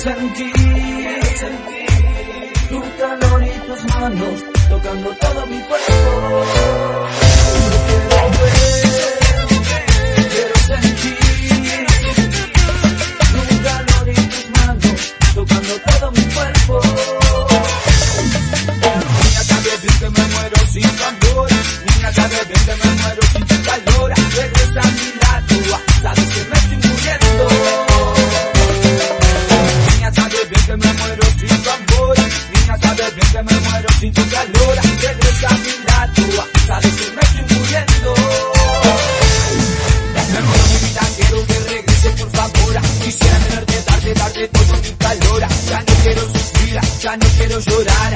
sentir, sentir tu calor y tus manos tocando todo mi cuerpo. Quiero ver, quiero sentir tu calor y tus manos tocando todo mi cuerpo. Niña, sabes que me muero sin tu amor. Niña, sabes que me muero sin sin tu calor. Regresa a mi lado, sabes que me estoy muriendo. Mi vida, quiero que regrese por favor. Quisiera tenerte, darte, darte todo mi calor. Ya no quiero sufrir, ya no quiero llorar.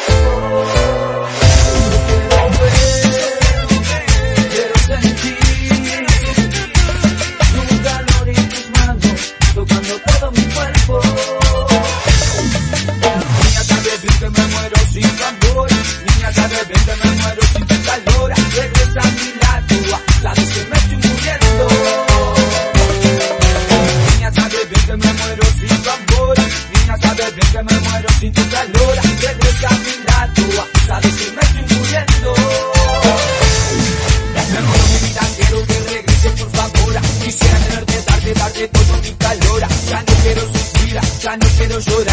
Calor. Yo quiero ver, quiero sentir, tu calor y tus manos tocando todo mi cuerpo. Niña, bien que me muero sin tu amor. Niña, bien que me muero Pa' beber que me muero sin tu calor, regresa a mi lado, sabes que me estoy muriendo. Es mejor mi tanquero que regrese por favor, quisiera tenerte, darte, darte todo mi calor, ya no quiero sufrir, ya no quiero llorar.